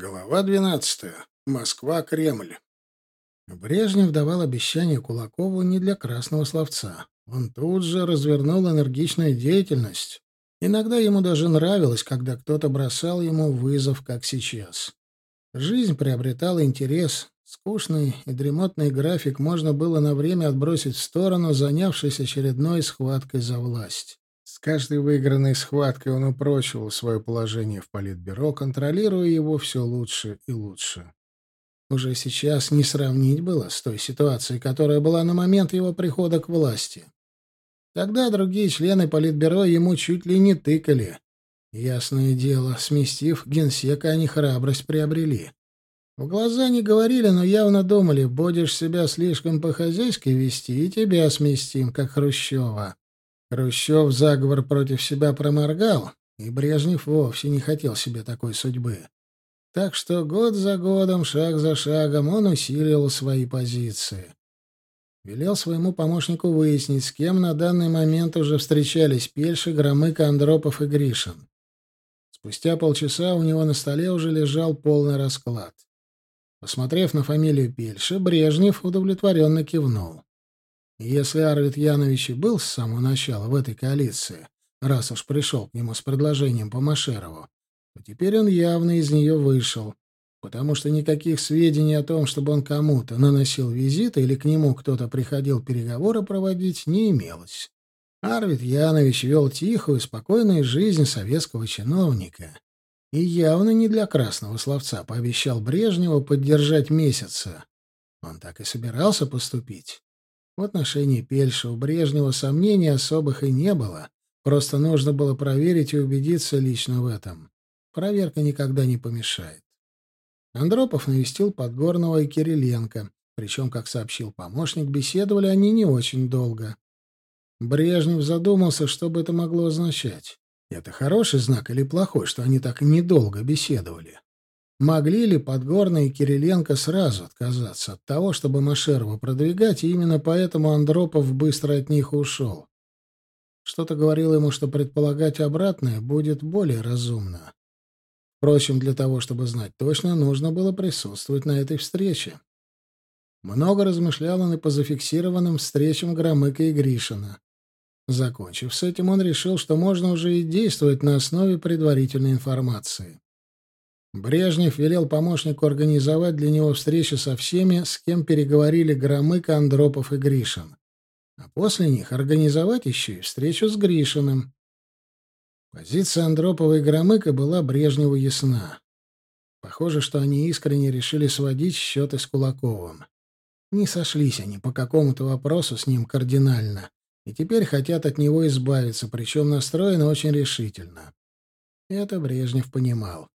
Глава двенадцатая. Москва, Кремль. Брежнев давал обещание Кулакову не для красного словца. Он тут же развернул энергичную деятельность. Иногда ему даже нравилось, когда кто-то бросал ему вызов, как сейчас. Жизнь приобретала интерес. Скучный и дремотный график можно было на время отбросить в сторону, занявшись очередной схваткой за власть. Каждой выигранной схваткой он упрочивал свое положение в политбюро, контролируя его все лучше и лучше. Уже сейчас не сравнить было с той ситуацией, которая была на момент его прихода к власти. Тогда другие члены политбюро ему чуть ли не тыкали. Ясное дело, сместив генсека, они храбрость приобрели. В глаза не говорили, но явно думали, будешь себя слишком по-хозяйски вести, и тебя сместим, как Хрущева. Хрущев заговор против себя проморгал, и Брежнев вовсе не хотел себе такой судьбы. Так что год за годом, шаг за шагом он усиливал свои позиции. Велел своему помощнику выяснить, с кем на данный момент уже встречались Пельши, Громыко, Андропов и Гришин. Спустя полчаса у него на столе уже лежал полный расклад. Посмотрев на фамилию Пельши, Брежнев удовлетворенно кивнул. Если Арвид Янович и был с самого начала в этой коалиции, раз уж пришел к нему с предложением по Машерову, то теперь он явно из нее вышел, потому что никаких сведений о том, чтобы он кому-то наносил визиты или к нему кто-то приходил переговоры проводить, не имелось. Арвид Янович вел тихую, спокойную жизнь советского чиновника и явно не для красного словца пообещал Брежневу поддержать месяца. Он так и собирался поступить. В отношении Пельша у Брежнева сомнений особых и не было. Просто нужно было проверить и убедиться лично в этом. Проверка никогда не помешает. Андропов навестил Подгорного и Кириленко. Причем, как сообщил помощник, беседовали они не очень долго. Брежнев задумался, что бы это могло означать. Это хороший знак или плохой, что они так недолго беседовали? Могли ли Подгорный и Кириленко сразу отказаться от того, чтобы Машерова продвигать, и именно поэтому Андропов быстро от них ушел? Что-то говорило ему, что предполагать обратное будет более разумно. Впрочем, для того, чтобы знать точно, нужно было присутствовать на этой встрече. Много размышлял он и по зафиксированным встречам Громыка и Гришина. Закончив с этим, он решил, что можно уже и действовать на основе предварительной информации. Брежнев велел помощнику организовать для него встречи со всеми, с кем переговорили Громыко, Андропов и Гришин. А после них организовать еще и встречу с Гришиным. Позиция Андропова и Громыка была Брежневу ясна. Похоже, что они искренне решили сводить счеты с Кулаковым. Не сошлись они по какому-то вопросу с ним кардинально, и теперь хотят от него избавиться, причем настроены очень решительно. Это Брежнев понимал.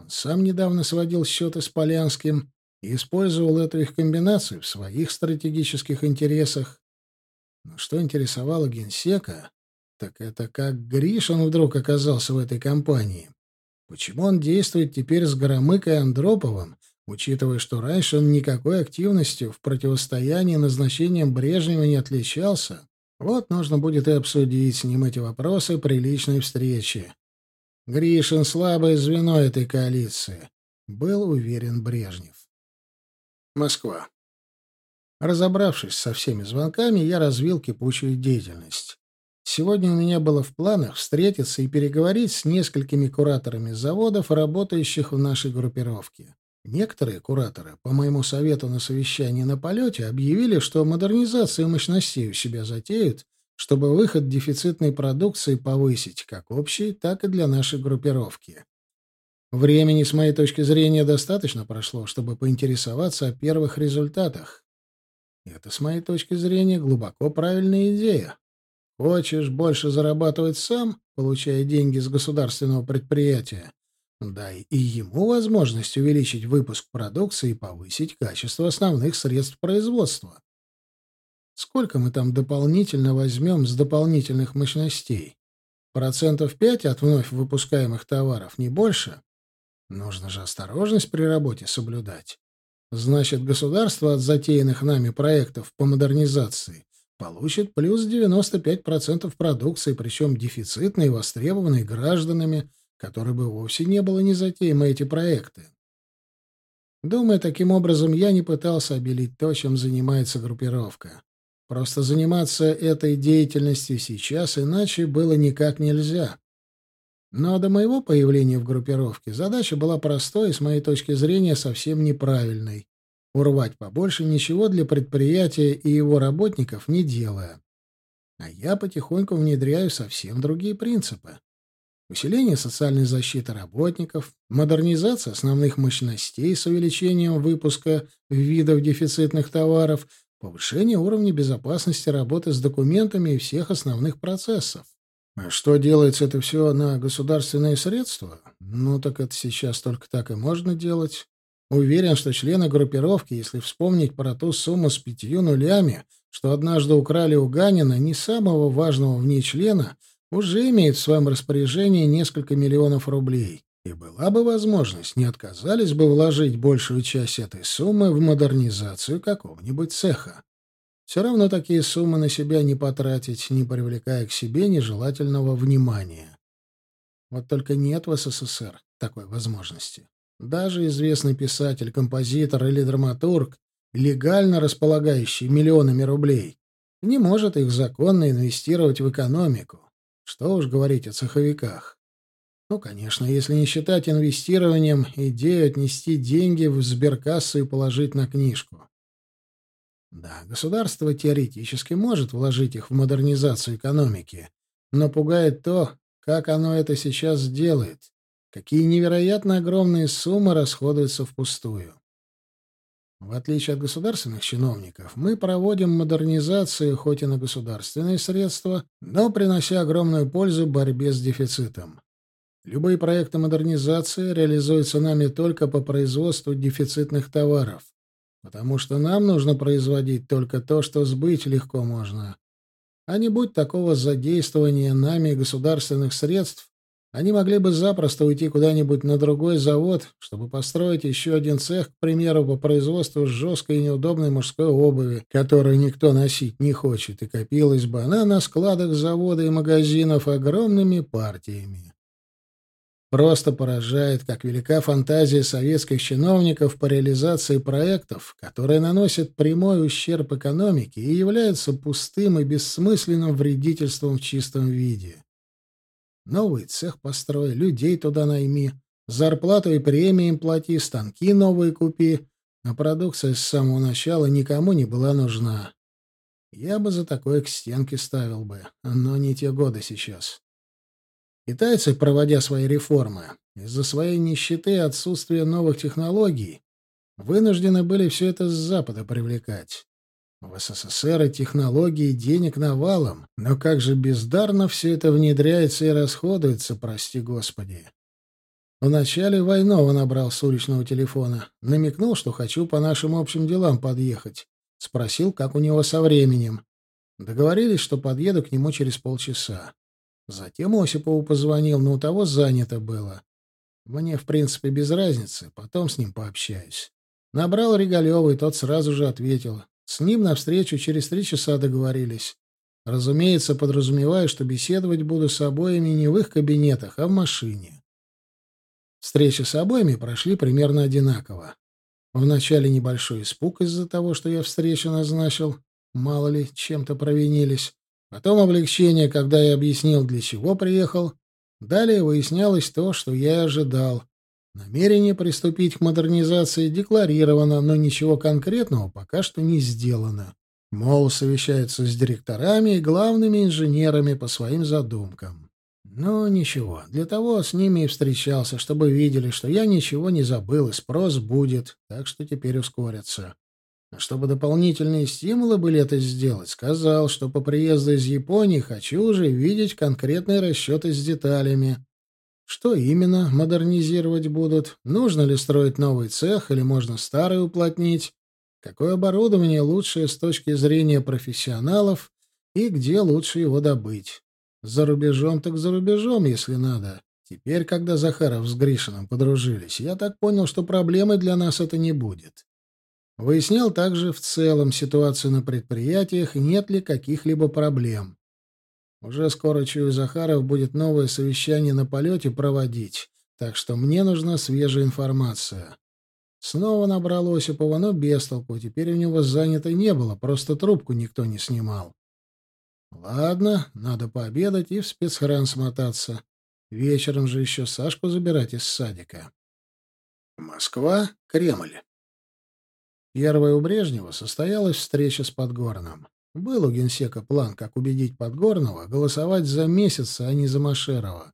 Он сам недавно сводил счеты с Полянским и использовал эту их комбинацию в своих стратегических интересах. Но что интересовало генсека, так это как Гришин вдруг оказался в этой компании. Почему он действует теперь с Громыкой Андроповым, учитывая, что раньше он никакой активностью в противостоянии назначением Брежнева не отличался? Вот нужно будет и обсудить с ним эти вопросы при личной встрече. Гришин — слабое звено этой коалиции, — был уверен Брежнев. Москва. Разобравшись со всеми звонками, я развил кипучую деятельность. Сегодня у меня было в планах встретиться и переговорить с несколькими кураторами заводов, работающих в нашей группировке. Некоторые кураторы, по моему совету на совещании на полете, объявили, что модернизацию мощностей у себя затеют чтобы выход дефицитной продукции повысить как общий, так и для нашей группировки. Времени, с моей точки зрения, достаточно прошло, чтобы поинтересоваться о первых результатах. Это, с моей точки зрения, глубоко правильная идея. Хочешь больше зарабатывать сам, получая деньги с государственного предприятия, дай и ему возможность увеличить выпуск продукции и повысить качество основных средств производства. Сколько мы там дополнительно возьмем с дополнительных мощностей? Процентов пять от вновь выпускаемых товаров, не больше? Нужно же осторожность при работе соблюдать. Значит, государство от затеянных нами проектов по модернизации получит плюс 95% продукции, причем дефицитной и востребованной гражданами, которой бы вовсе не было не затеемы эти проекты. Думаю, таким образом я не пытался обелить то, чем занимается группировка. Просто заниматься этой деятельностью сейчас иначе было никак нельзя. Но до моего появления в группировке задача была простой и, с моей точки зрения, совсем неправильной. Урвать побольше ничего для предприятия и его работников не делая. А я потихоньку внедряю совсем другие принципы. Усиление социальной защиты работников, модернизация основных мощностей с увеличением выпуска видов дефицитных товаров, повышение уровня безопасности работы с документами и всех основных процессов. А что делается это все на государственные средства? Ну, так это сейчас только так и можно делать. Уверен, что члены группировки, если вспомнить про ту сумму с пятью нулями, что однажды украли у Ганина, не самого важного в ней члена, уже имеют в своем распоряжении несколько миллионов рублей. И была бы возможность, не отказались бы вложить большую часть этой суммы в модернизацию какого-нибудь цеха. Все равно такие суммы на себя не потратить, не привлекая к себе нежелательного внимания. Вот только нет в СССР такой возможности. Даже известный писатель, композитор или драматург, легально располагающий миллионами рублей, не может их законно инвестировать в экономику. Что уж говорить о цеховиках. Ну, конечно, если не считать инвестированием идею отнести деньги в сберкассу и положить на книжку. Да, государство теоретически может вложить их в модернизацию экономики, но пугает то, как оно это сейчас делает, Какие невероятно огромные суммы расходуются впустую. В отличие от государственных чиновников, мы проводим модернизацию хоть и на государственные средства, но принося огромную пользу борьбе с дефицитом. Любые проекты модернизации реализуются нами только по производству дефицитных товаров, потому что нам нужно производить только то, что сбыть легко можно. А не будь такого задействования нами государственных средств, они могли бы запросто уйти куда-нибудь на другой завод, чтобы построить еще один цех, к примеру, по производству жесткой и неудобной мужской обуви, которую никто носить не хочет, и копилась бы она на складах завода и магазинов огромными партиями. Просто поражает, как велика фантазия советских чиновников по реализации проектов, которые наносят прямой ущерб экономике и являются пустым и бессмысленным вредительством в чистом виде. Новый цех построй, людей туда найми, зарплату и премии им плати, станки новые купи. А продукция с самого начала никому не была нужна. Я бы за такое к стенке ставил бы, но не те годы сейчас. Китайцы, проводя свои реформы, из-за своей нищеты и отсутствия новых технологий, вынуждены были все это с Запада привлекать. В СССР и технологии денег навалом, но как же бездарно все это внедряется и расходуется, прости господи. Вначале Войнова набрал с уличного телефона, намекнул, что хочу по нашим общим делам подъехать. Спросил, как у него со временем. Договорились, что подъеду к нему через полчаса. Затем Осипову позвонил, но у того занято было. Мне, в принципе, без разницы, потом с ним пообщаюсь. Набрал Регалёва, и тот сразу же ответил. С ним навстречу через три часа договорились. Разумеется, подразумевая, что беседовать буду с обоими не в их кабинетах, а в машине. Встречи с обоими прошли примерно одинаково. Вначале небольшой испуг из-за того, что я встречу назначил. Мало ли, чем-то провинились. Потом облегчение, когда я объяснил, для чего приехал. Далее выяснялось то, что я ожидал. Намерение приступить к модернизации декларировано, но ничего конкретного пока что не сделано. Мол, совещаются с директорами и главными инженерами по своим задумкам. Но ничего, для того с ними и встречался, чтобы видели, что я ничего не забыл, и спрос будет, так что теперь ускорятся. А чтобы дополнительные стимулы были это сделать, сказал, что по приезду из Японии хочу уже видеть конкретные расчеты с деталями. Что именно модернизировать будут? Нужно ли строить новый цех или можно старый уплотнить? Какое оборудование лучшее с точки зрения профессионалов и где лучше его добыть? За рубежом так за рубежом, если надо. Теперь, когда Захаров с Гришиным подружились, я так понял, что проблемы для нас это не будет. Выяснял также в целом ситуацию на предприятиях, нет ли каких-либо проблем. Уже скоро, чую, Захаров будет новое совещание на полете проводить, так что мне нужна свежая информация. Снова набрал Осипова, но без толку. Теперь у него занято не было, просто трубку никто не снимал. Ладно, надо пообедать и в спецхран смотаться. Вечером же еще Сашку забирать из садика. Москва, Кремль. Первая у Брежнева состоялась встреча с Подгорным. Был у генсека план, как убедить Подгорного голосовать за месяц, а не за Машерова.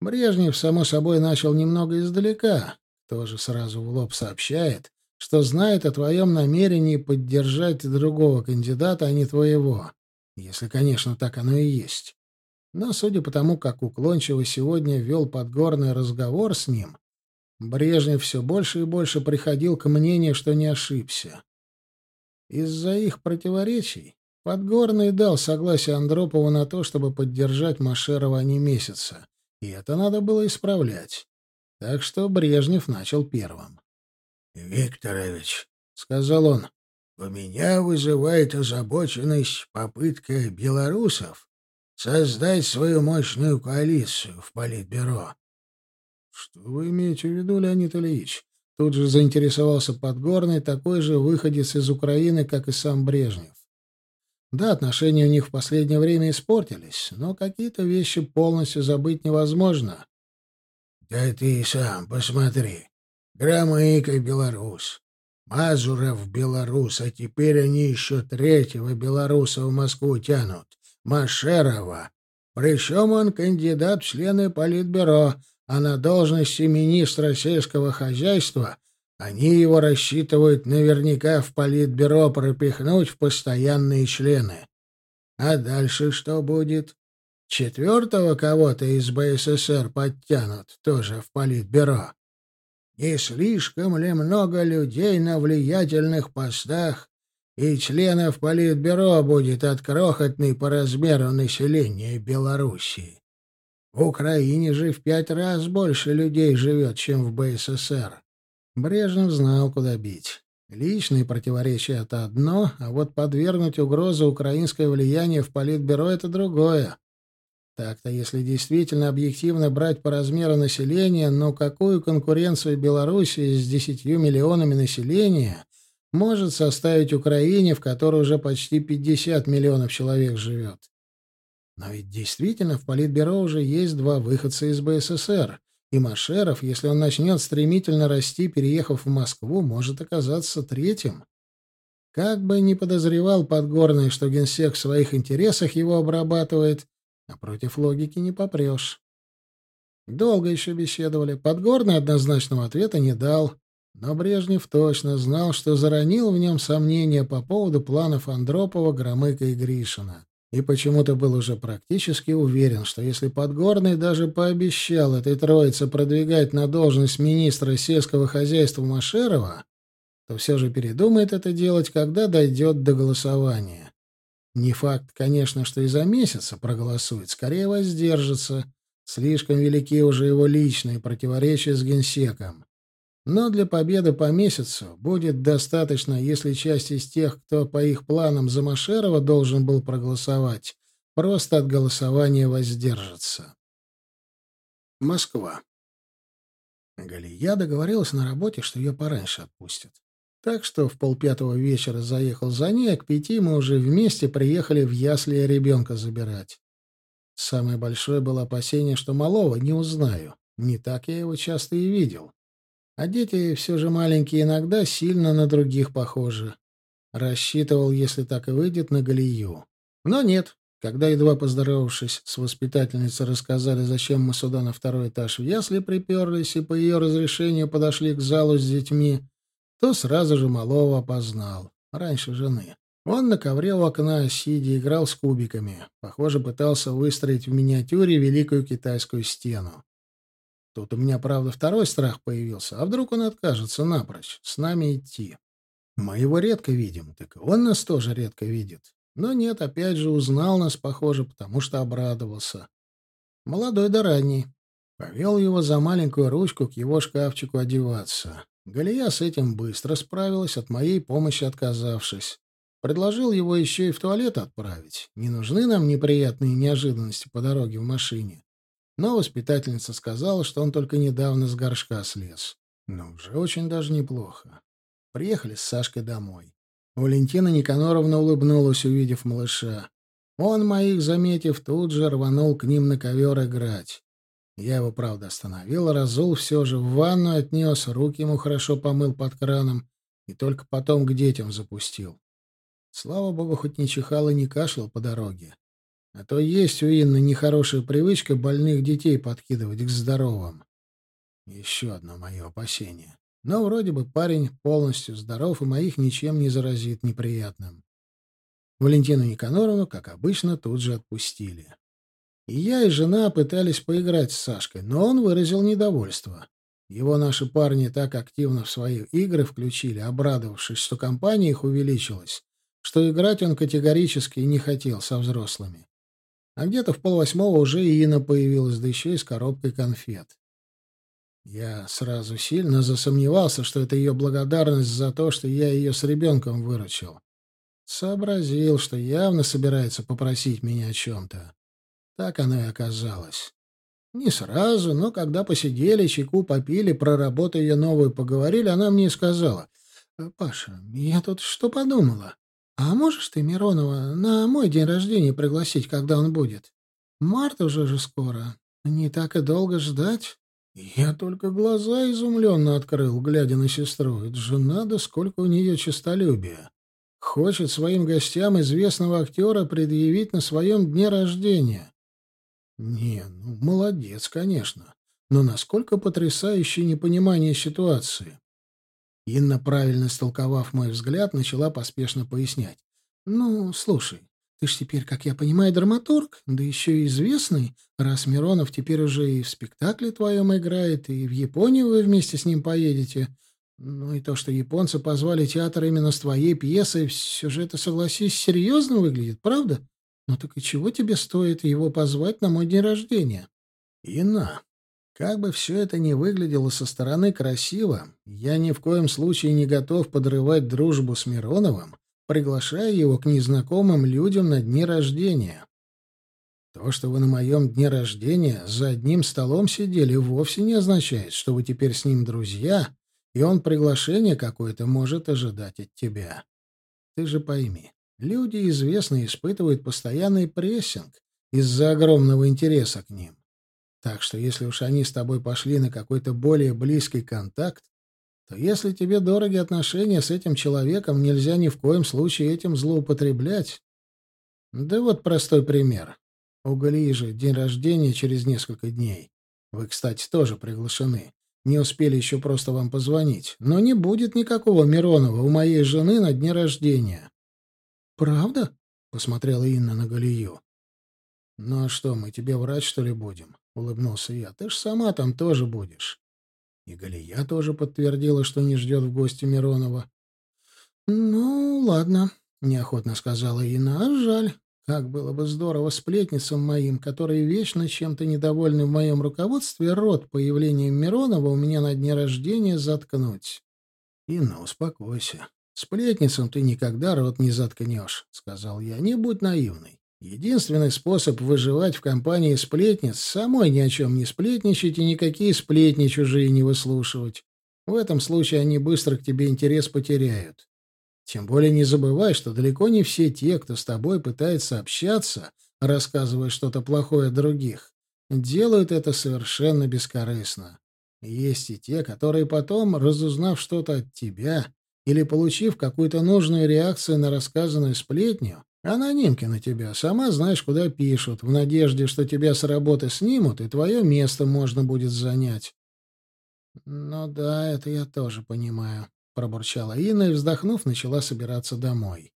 Брежнев, само собой, начал немного издалека, тоже сразу в лоб сообщает, что знает о твоем намерении поддержать другого кандидата, а не твоего. Если, конечно, так оно и есть. Но, судя по тому, как уклончиво сегодня вел Подгорный разговор с ним, Брежнев все больше и больше приходил к мнению, что не ошибся. Из-за их противоречий Подгорный дал согласие Андропову на то, чтобы поддержать Машерова не месяца, и это надо было исправлять. Так что Брежнев начал первым. — Викторович, — сказал он, — у меня вызывает озабоченность попытка белорусов создать свою мощную коалицию в Политбюро. Что вы имеете в виду, Леонид Ильич? Тут же заинтересовался Подгорный, такой же выходец из Украины, как и сам Брежнев. Да, отношения у них в последнее время испортились, но какие-то вещи полностью забыть невозможно. Да ты сам посмотри. Громыко белорус. Мазуров белорус, а теперь они еще третьего белоруса в Москву тянут. Машерова. Причем он кандидат в члены Политбюро, а на должности министра сельского хозяйства они его рассчитывают наверняка в политбюро пропихнуть в постоянные члены. А дальше что будет? Четвертого кого-то из БССР подтянут тоже в политбюро. Не слишком ли много людей на влиятельных постах и членов политбюро будет от крохотной по размеру населения Белоруссии? В Украине же в пять раз больше людей живет, чем в БССР. Брежнев знал, куда бить. Личные противоречия — это одно, а вот подвергнуть угрозу украинское влияние в Политбюро — это другое. Так-то, если действительно объективно брать по размеру населения, но какую конкуренцию Белоруссии с десятью миллионами населения может составить Украине, в которой уже почти 50 миллионов человек живет? Но ведь действительно в Политбюро уже есть два выходца из БССР, и Машеров, если он начнет стремительно расти, переехав в Москву, может оказаться третьим. Как бы ни подозревал Подгорный, что генсек в своих интересах его обрабатывает, а против логики не попрешь. Долго еще беседовали. Подгорный однозначного ответа не дал. Но Брежнев точно знал, что заронил в нем сомнения по поводу планов Андропова, Громыка и Гришина и почему-то был уже практически уверен, что если Подгорный даже пообещал этой троице продвигать на должность министра сельского хозяйства Машерова, то все же передумает это делать, когда дойдет до голосования. Не факт, конечно, что и за месяца проголосует, скорее воздержится. Слишком велики уже его личные противоречия с генсеком. Но для победы по месяцу будет достаточно, если часть из тех, кто по их планам за Машерова должен был проголосовать, просто от голосования воздержится. Москва. Галия договорилась на работе, что ее пораньше отпустят. Так что в полпятого вечера заехал за ней, а к пяти мы уже вместе приехали в ясли ребенка забирать. Самое большое было опасение, что малого не узнаю. Не так я его часто и видел. А дети все же маленькие иногда сильно на других похожи. Рассчитывал, если так и выйдет, на Галию. Но нет. Когда, едва поздоровавшись с воспитательницей, рассказали, зачем мы сюда на второй этаж в ясли приперлись и по ее разрешению подошли к залу с детьми, то сразу же малого опознал. Раньше жены. Он на ковре у окна, сидя, играл с кубиками. Похоже, пытался выстроить в миниатюре великую китайскую стену. Тут у меня, правда, второй страх появился. А вдруг он откажется напрочь с нами идти? Мы его редко видим, так он нас тоже редко видит. Но нет, опять же, узнал нас, похоже, потому что обрадовался. Молодой да ранний. Повел его за маленькую ручку к его шкафчику одеваться. Галия с этим быстро справилась, от моей помощи отказавшись. Предложил его еще и в туалет отправить. Не нужны нам неприятные неожиданности по дороге в машине. Но воспитательница сказала, что он только недавно с горшка слез. Ну, уже очень даже неплохо. Приехали с Сашкой домой. Валентина Никаноровна улыбнулась, увидев малыша. Он, моих заметив, тут же рванул к ним на ковер играть. Я его, правда, остановил, разул все же, в ванну отнес, руки ему хорошо помыл под краном и только потом к детям запустил. Слава богу, хоть не чихал и не кашлял по дороге. А то есть у Инны нехорошая привычка больных детей подкидывать к здоровым. Еще одно мое опасение. Но вроде бы парень полностью здоров и моих ничем не заразит неприятным. Валентину Никаноровну, как обычно, тут же отпустили. И я, и жена пытались поиграть с Сашкой, но он выразил недовольство. Его наши парни так активно в свои игры включили, обрадовавшись, что компания их увеличилась, что играть он категорически не хотел со взрослыми. А где-то в полвосьмого уже и Инна появилась, да еще и с коробкой конфет. Я сразу сильно засомневался, что это ее благодарность за то, что я ее с ребенком выручил. Сообразил, что явно собирается попросить меня о чем-то. Так оно и оказалось. Не сразу, но когда посидели, чайку попили, про работу ее новую поговорили, она мне сказала. «Э, «Паша, я тут что подумала? А можешь ты Миронова на мой день рождения пригласить, когда он будет? Март уже же скоро. Не так и долго ждать». Я только глаза изумленно открыл, глядя на сестру. Это же надо, сколько у нее честолюбия. Хочет своим гостям известного актера предъявить на своем дне рождения. Не, ну, молодец, конечно. Но насколько потрясающее непонимание ситуации. Инна, правильно истолковав мой взгляд, начала поспешно пояснять. «Ну, слушай, ты ж теперь, как я понимаю, драматург, да еще и известный, раз Миронов теперь уже и в спектакле твоем играет, и в Японию вы вместе с ним поедете. Ну и то, что японцы позвали театр именно с твоей пьесой, все же это, согласись, серьезно выглядит, правда? Ну так и чего тебе стоит его позвать на мой день рождения? Инна, как бы все это ни выглядело со стороны красиво, я ни в коем случае не готов подрывать дружбу с Мироновым, приглашая его к незнакомым людям на дни рождения. То, что вы на моем дне рождения за одним столом сидели, вовсе не означает, что вы теперь с ним друзья, и он приглашение какое-то может ожидать от тебя. Ты же пойми, Люди известные испытывают постоянный прессинг из-за огромного интереса к ним. Так что если уж они с тобой пошли на какой-то более близкий контакт, то если тебе дороги отношения с этим человеком, нельзя ни в коем случае этим злоупотреблять. Да вот простой пример. У Галии же день рождения через несколько дней. Вы, кстати, тоже приглашены. Не успели еще просто вам позвонить. Но не будет никакого Миронова у моей жены на дне рождения. «Правда?» — посмотрела Инна на Галию. «Ну а что, мы тебе врать, что ли, будем?» — улыбнулся я. «Ты ж сама там тоже будешь». И Галия тоже подтвердила, что не ждет в гости Миронова. «Ну, ладно», — неохотно сказала Инна. «А жаль. Как было бы здорово сплетницам моим, которые вечно чем-то недовольны в моем руководстве, рот появлением Миронова у меня на дне рождения заткнуть». «Инна, успокойся. «Сплетницам ты никогда рот не заткнешь», — сказал я. «Не будь наивной. Единственный способ выживать в компании сплетниц — самой ни о чем не сплетничать и никакие сплетни чужие не выслушивать. В этом случае они быстро к тебе интерес потеряют. Тем более не забывай, что далеко не все те, кто с тобой пытается общаться, рассказывая что-то плохое других, делают это совершенно бескорыстно. Есть и те, которые потом, разузнав что-то от тебя, или получив какую-то нужную реакцию на рассказанную сплетню, анонимки на тебя, сама знаешь, куда пишут, в надежде, что тебя с работы снимут, и твое место можно будет занять. «Ну да, это я тоже понимаю», — пробурчала Инна и, вздохнув, начала собираться домой.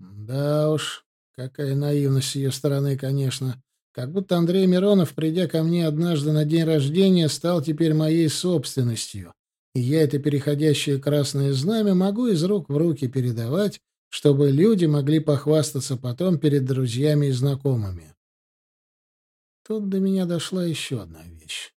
«Да уж, какая наивность с ее стороны, конечно. Как будто Андрей Миронов, придя ко мне однажды на день рождения, стал теперь моей собственностью и я это переходящее красное знамя могу из рук в руки передавать, чтобы люди могли похвастаться потом перед друзьями и знакомыми. Тут до меня дошла еще одна вещь.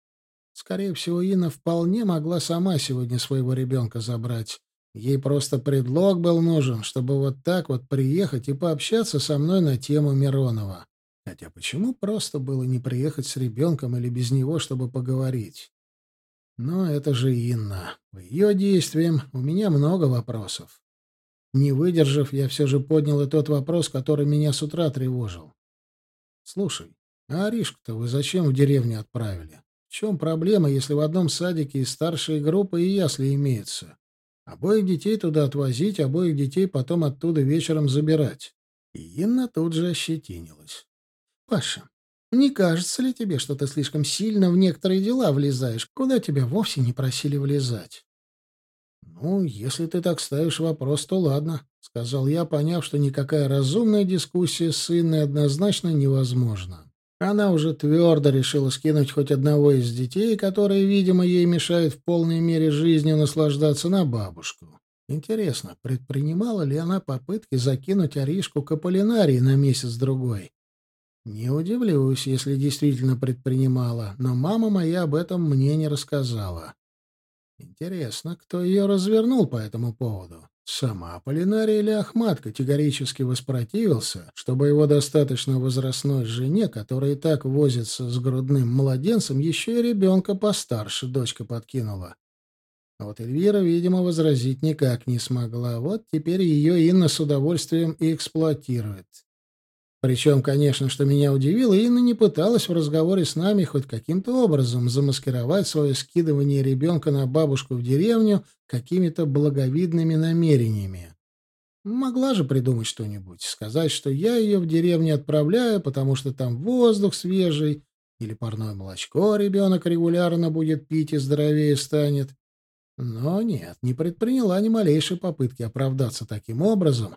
Скорее всего, Инна вполне могла сама сегодня своего ребенка забрать. Ей просто предлог был нужен, чтобы вот так вот приехать и пообщаться со мной на тему Миронова. Хотя почему просто было не приехать с ребенком или без него, чтобы поговорить? Но это же Инна. По ее действиям у меня много вопросов. Не выдержав, я все же поднял и тот вопрос, который меня с утра тревожил. «Слушай, а Аришку-то вы зачем в деревню отправили? В чем проблема, если в одном садике и старшие группы, и ясли имеются? Обоих детей туда отвозить, обоих детей потом оттуда вечером забирать». И Инна тут же ощетинилась. «Паша, не кажется ли тебе, что ты слишком сильно в некоторые дела влезаешь, куда тебя вовсе не просили влезать?» «Ну, если ты так ставишь вопрос, то ладно», — сказал я, поняв, что никакая разумная дискуссия с Инной однозначно невозможна. Она уже твердо решила скинуть хоть одного из детей, которые, видимо, ей мешают в полной мере жизнью наслаждаться на бабушку. Интересно, предпринимала ли она попытки закинуть Аришку к Аполлинарии на месяц-другой? Не удивлюсь, если действительно предпринимала, но мама моя об этом мне не рассказала. Интересно, кто ее развернул по этому поводу? Сама Полинария или Ахмат категорически воспротивился, чтобы его достаточно возрастной жене, которая и так возится с грудным младенцем, еще и ребенка постарше дочка подкинула. А вот Эльвира, видимо, возразить никак не смогла. Вот теперь ее Инна с удовольствием и эксплуатирует. Причем, конечно, что меня удивило, Инна не пыталась в разговоре с нами хоть каким-то образом замаскировать свое скидывание ребенка на бабушку в деревню какими-то благовидными намерениями. Могла же придумать что-нибудь, сказать, что я ее в деревню отправляю, потому что там воздух свежий, или парное молочко ребенок регулярно будет пить и здоровее станет. Но нет, не предприняла ни малейшей попытки оправдаться таким образом,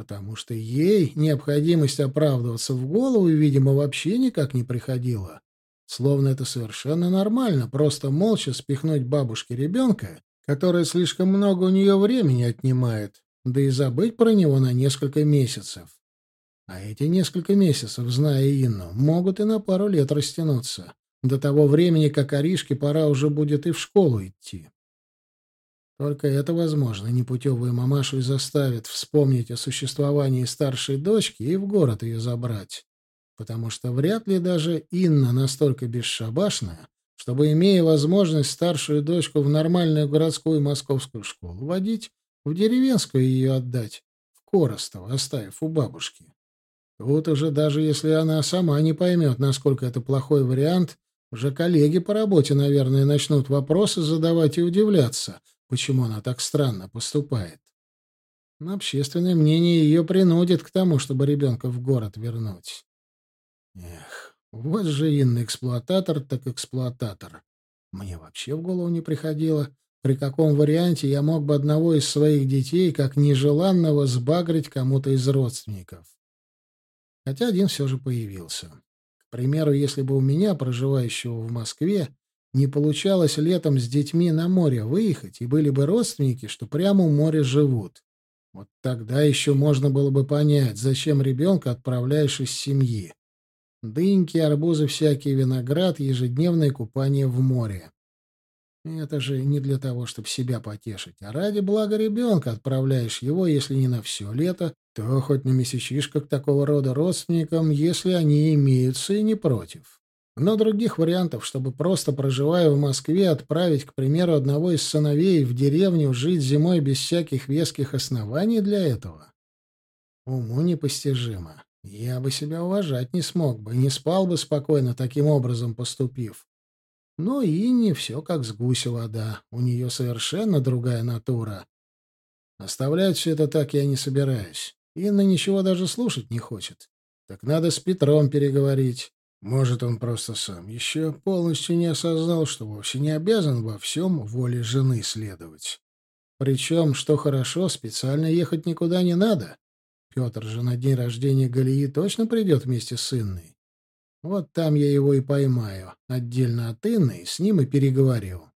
потому что ей необходимость оправдываться в голову, видимо, вообще никак не приходила. Словно это совершенно нормально, просто молча спихнуть бабушке ребенка, которая слишком много у нее времени отнимает, да и забыть про него на несколько месяцев. А эти несколько месяцев, зная Инну, могут и на пару лет растянуться. До того времени, как Аришке пора уже будет и в школу идти. Только это, возможно, непутевую мамашу и заставит вспомнить о существовании старшей дочки и в город ее забрать. Потому что вряд ли даже Инна настолько бесшабашная, чтобы, имея возможность старшую дочку в нормальную городскую московскую школу водить, в деревенскую ее отдать, в Коростово, оставив у бабушки. Тут уже даже если она сама не поймет, насколько это плохой вариант, уже коллеги по работе, наверное, начнут вопросы задавать и удивляться, почему она так странно поступает. Но общественное мнение ее принудит к тому, чтобы ребенка в город вернуть. Эх, вот же Инна эксплуататор, так эксплуататор. Мне вообще в голову не приходило, при каком варианте я мог бы одного из своих детей как нежеланного сбагрить кому-то из родственников. Хотя один все же появился. К примеру, если бы у меня, проживающего в Москве, не получалось летом с детьми на море выехать, и были бы родственники, что прямо у моря живут. Вот тогда еще можно было бы понять, зачем ребенка отправляешь из семьи. Дыньки, арбузы всякие, виноград, ежедневное купание в море. Это же не для того, чтобы себя потешить, а ради блага ребенка отправляешь его, если не на все лето, то хоть на месячишко к такого рода родственникам, если они имеются и не против. Но других вариантов, чтобы просто проживая в Москве, отправить, к примеру, одного из сыновей в деревню жить зимой без всяких веских оснований для этого, уму непостижимо. Я бы себя уважать не смог бы, не спал бы спокойно таким образом поступив. Но и не все как с гуся вода, у нее совершенно другая натура. Оставлять все это так я не собираюсь. Инна ничего даже слушать не хочет. Так надо с Петром переговорить. Может, он просто сам еще полностью не осознал, что вовсе не обязан во всем воле жены следовать. Причем, что хорошо, специально ехать никуда не надо. Петр же на день рождения Галии точно придет вместе с Инной. Вот там я его и поймаю, отдельно от Инны, с ним и переговорю.